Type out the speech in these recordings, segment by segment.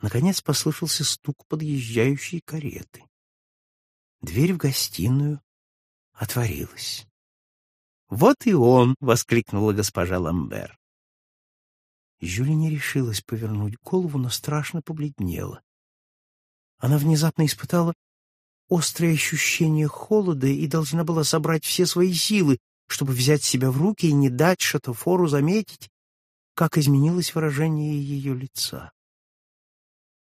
Наконец послышался стук подъезжающей кареты. Дверь в гостиную отворилась. «Вот и он!» — воскликнула госпожа Ламбер. Жюли не решилась повернуть голову, но страшно побледнела. Она внезапно испытала острое ощущение холода и должна была собрать все свои силы, чтобы взять себя в руки и не дать Шатофору заметить, как изменилось выражение ее лица.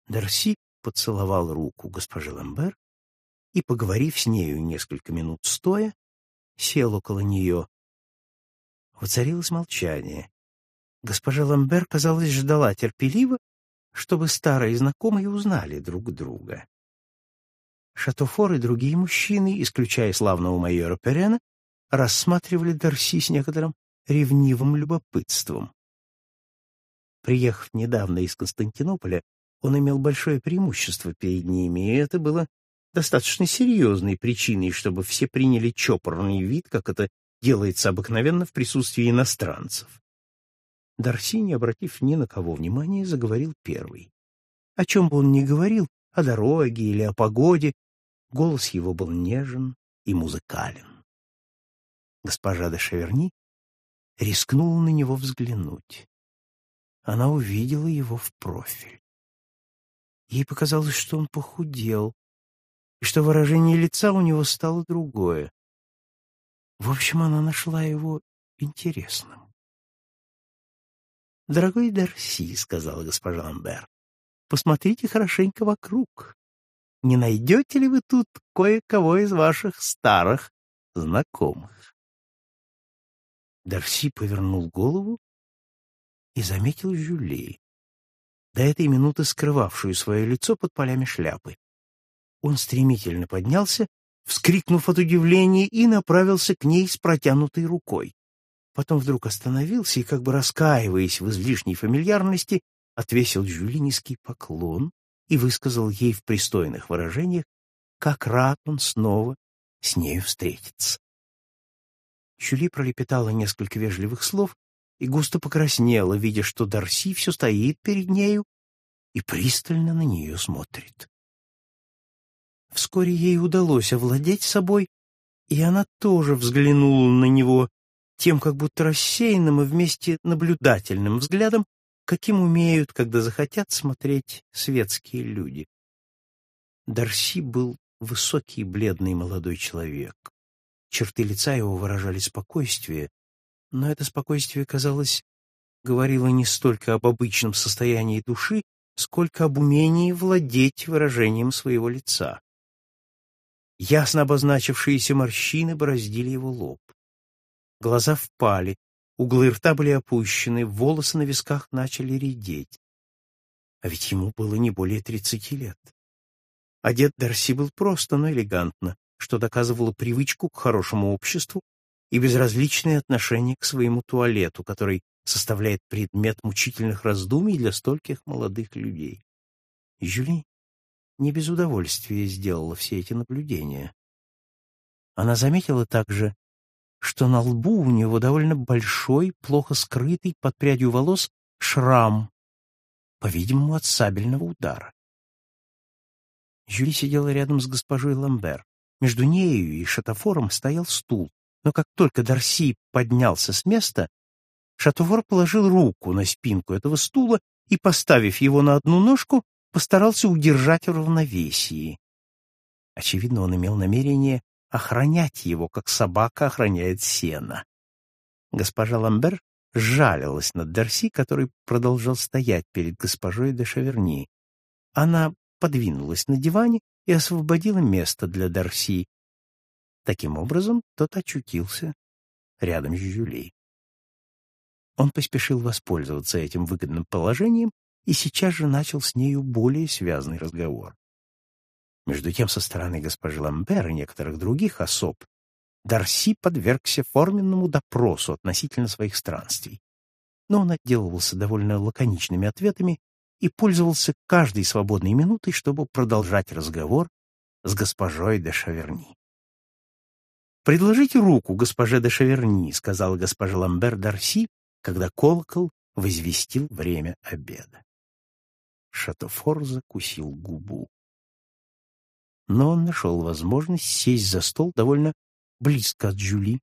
Дарси поцеловал руку госпожи Ламбер и, поговорив с нею несколько минут стоя, сел около нее. Воцарилось молчание. Госпожа Ламбер, казалось, ждала терпеливо, чтобы старые знакомые узнали друг друга. Шатофор и другие мужчины, исключая славного майора Перена, рассматривали Дарси с некоторым ревнивым любопытством. Приехав недавно из Константинополя, он имел большое преимущество перед ними, и это было достаточно серьезной причиной, чтобы все приняли чопорный вид, как это делается обыкновенно в присутствии иностранцев. Дарси, не обратив ни на кого внимания, заговорил первый. О чем бы он ни говорил, о дороге или о погоде, голос его был нежен и музыкален. Госпожа де Шаверни рискнула на него взглянуть. Она увидела его в профиль. Ей показалось, что он похудел, и что выражение лица у него стало другое. В общем, она нашла его интересным. «Дорогой Дарси», — сказала госпожа Ламбер, — «посмотрите хорошенько вокруг. Не найдете ли вы тут кое-кого из ваших старых знакомых?» Дарси повернул голову и заметил Жюли, до этой минуты скрывавшую свое лицо под полями шляпы. Он стремительно поднялся, вскрикнув от удивления, и направился к ней с протянутой рукой. Потом вдруг остановился и, как бы раскаиваясь в излишней фамильярности, отвесил Жюли низкий поклон и высказал ей в пристойных выражениях, как рад он снова с нею встретиться. Жюли пролепетала несколько вежливых слов и густо покраснела, видя, что Дарси все стоит перед нею и пристально на нее смотрит. Вскоре ей удалось овладеть собой, и она тоже взглянула на него тем как будто рассеянным и вместе наблюдательным взглядом, каким умеют, когда захотят смотреть светские люди. Дарси был высокий бледный молодой человек. Черты лица его выражали спокойствие, но это спокойствие, казалось, говорило не столько об обычном состоянии души, сколько об умении владеть выражением своего лица. Ясно обозначившиеся морщины бороздили его лоб. Глаза впали, углы рта были опущены, волосы на висках начали редеть. А ведь ему было не более тридцати лет. Одет Дарси был просто, но элегантно, что доказывало привычку к хорошему обществу и безразличное отношение к своему туалету, который составляет предмет мучительных раздумий для стольких молодых людей. Жюли не без удовольствия сделала все эти наблюдения. Она заметила также, что на лбу у него довольно большой, плохо скрытый под прядью волос шрам, по-видимому, от сабельного удара. Жюли сидела рядом с госпожой Ламбер. Между нею и Шатофором стоял стул, но как только Дарси поднялся с места, Шатофор положил руку на спинку этого стула и, поставив его на одну ножку, постарался удержать в равновесии. Очевидно, он имел намерение охранять его, как собака охраняет сено. Госпожа Ламбер жалилась над Дарси, который продолжал стоять перед госпожой де Шаверни. Она подвинулась на диване и освободила место для Дарси. Таким образом, тот очутился рядом с Жюлей. Он поспешил воспользоваться этим выгодным положением и сейчас же начал с нею более связный разговор. Между тем, со стороны госпожи Ламбер и некоторых других особ Дарси подвергся форменному допросу относительно своих странствий. Но он отделывался довольно лаконичными ответами и пользовался каждой свободной минутой, чтобы продолжать разговор с госпожой де Шаверни. «Предложите руку госпоже де Шаверни», — сказала госпожа Ламбер Дарси, когда колокол возвестил время обеда. Шатофор закусил губу. Но он нашел возможность сесть за стол довольно близко от Жюли,